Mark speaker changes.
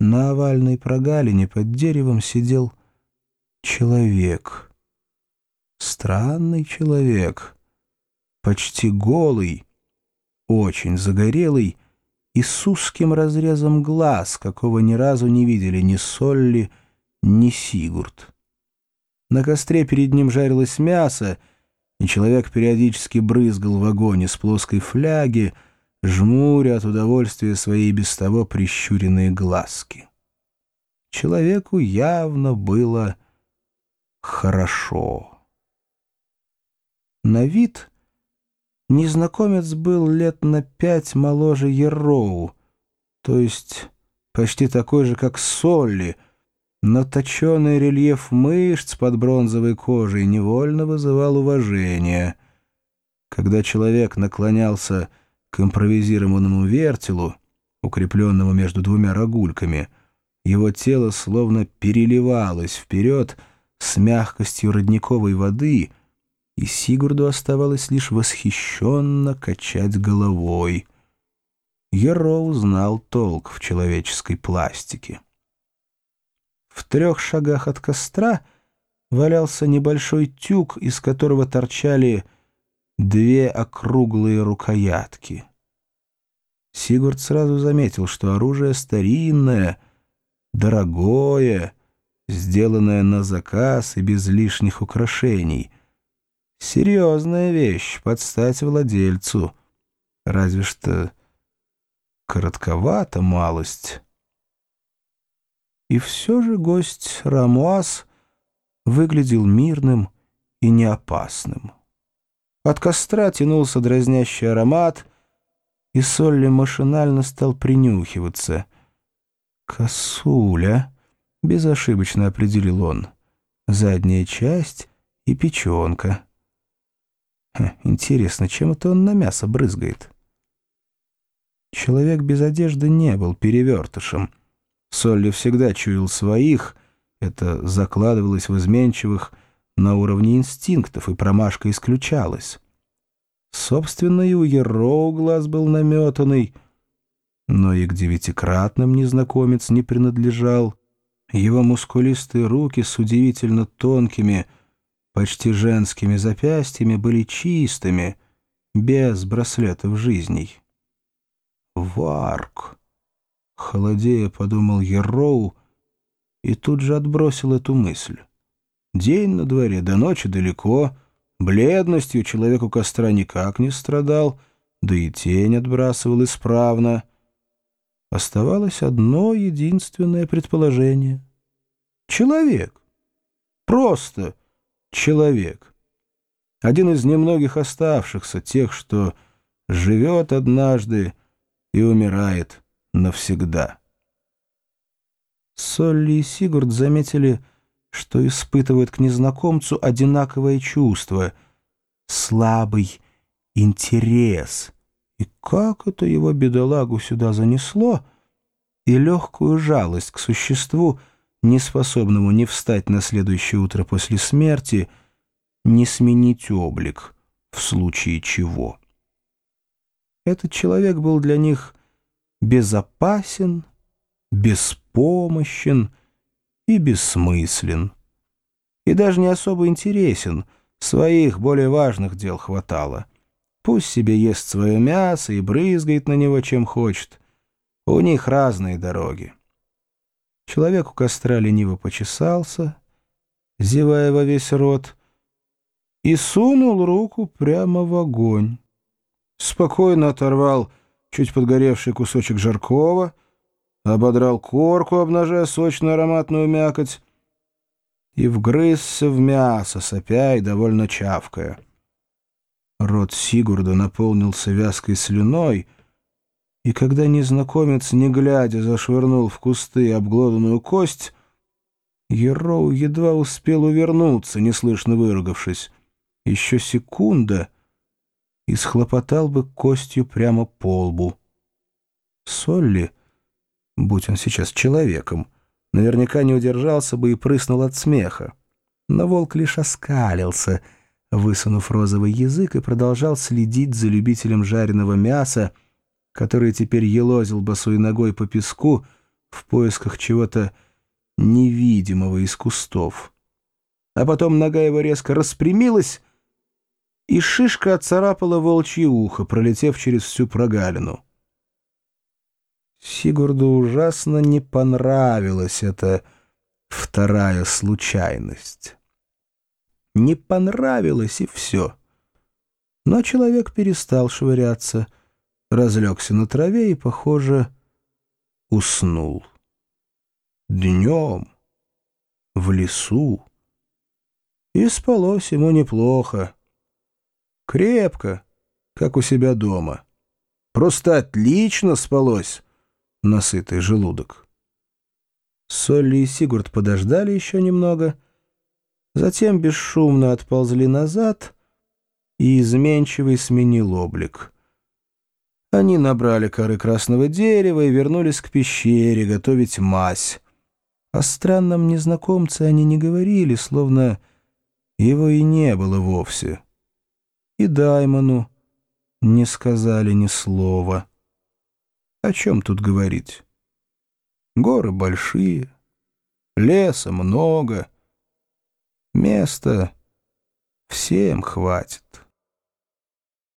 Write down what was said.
Speaker 1: на овальной прогалине под деревом сидел человек. Странный человек, почти голый, очень загорелый и с узким разрезом глаз, какого ни разу не видели ни Солли, ни Сигурд. На костре перед ним жарилось мясо, и человек периодически брызгал в огонь из плоской фляги, жмуря от удовольствия свои без того прищуренные глазки. Человеку явно было хорошо. На вид незнакомец был лет на пять моложе Ероу, то есть почти такой же, как Солли, но точеный рельеф мышц под бронзовой кожей невольно вызывал уважение. Когда человек наклонялся к импровизированному вертелу, укрепленному между двумя рогульками, его тело словно переливалось вперед с мягкостью родниковой воды, и Сигурду оставалось лишь восхищенно качать головой. Ероу знал толк в человеческой пластике. В трех шагах от костра валялся небольшой тюк, из которого торчали две округлые рукоятки. Сигурд сразу заметил, что оружие старинное, дорогое, сделанное на заказ и без лишних украшений. Серьезная вещь, под стать владельцу. Разве что коротковата малость. И все же гость Рамуаз выглядел мирным и неопасным. От костра тянулся дразнящий аромат, и Солли машинально стал принюхиваться. «Косуля», — безошибочно определил он, — «задняя часть и печенка». Ха, интересно, чем это он на мясо брызгает? Человек без одежды не был перевертышем. Солли всегда чуял своих, это закладывалось в изменчивых, на уровне инстинктов, и промашка исключалась. Собственно, и у Ероу глаз был наметанный, но и к девятикратным незнакомец не принадлежал. Его мускулистые руки с удивительно тонкими, почти женскими запястьями были чистыми, без браслетов жизней. «Варк!» — холодея подумал Ероу и тут же отбросил эту мысль. День на дворе, до ночи далеко, бледностью человек у костра никак не страдал, да и тень отбрасывал исправно. Оставалось одно единственное предположение. Человек. Просто человек. Один из немногих оставшихся, тех, что живет однажды и умирает навсегда. Солли и Сигурд заметили, что испытывает к незнакомцу одинаковое чувство — слабый интерес. И как это его бедолагу сюда занесло? И легкую жалость к существу, не способному ни встать на следующее утро после смерти, ни сменить облик, в случае чего. Этот человек был для них безопасен, беспомощен и бессмыслен. И даже не особо интересен, своих более важных дел хватало. Пусть себе ест свое мясо и брызгает на него чем хочет. У них разные дороги. Человек у костра лениво почесался, зевая во весь рот, и сунул руку прямо в огонь. Спокойно оторвал чуть подгоревший кусочек жаркого — ободрал корку, обнажая сочную ароматную мякоть, и вгрызся в мясо, сопя и довольно чавкая. Рот Сигурда наполнился вязкой слюной, и когда незнакомец, не глядя, зашвырнул в кусты обглоданную кость, Ероу едва успел увернуться, неслышно выругавшись. Еще секунда — и схлопотал бы костью прямо по лбу. Солли — будь он сейчас человеком, наверняка не удержался бы и прыснул от смеха. Но волк лишь оскалился, высунув розовый язык, и продолжал следить за любителем жареного мяса, который теперь елозил босой ногой по песку, в поисках чего-то невидимого из кустов. А потом нога его резко распрямилась, и шишка отцарапала волчье ухо, пролетев через всю прогалину. Сигурду ужасно не понравилась эта вторая случайность. Не понравилось, и все. Но человек перестал швыряться, разлегся на траве и, похоже, уснул. Днем, в лесу. И спалось ему неплохо. Крепко, как у себя дома. Просто отлично спалось на сытый желудок. Солли и Сигурд подождали еще немного, затем бесшумно отползли назад, и изменчивый сменил облик. Они набрали коры красного дерева и вернулись к пещере готовить мазь. О странном незнакомце они не говорили, словно его и не было вовсе. И Даймону не сказали ни слова. О чем тут говорить? Горы большие, леса много, места всем хватит.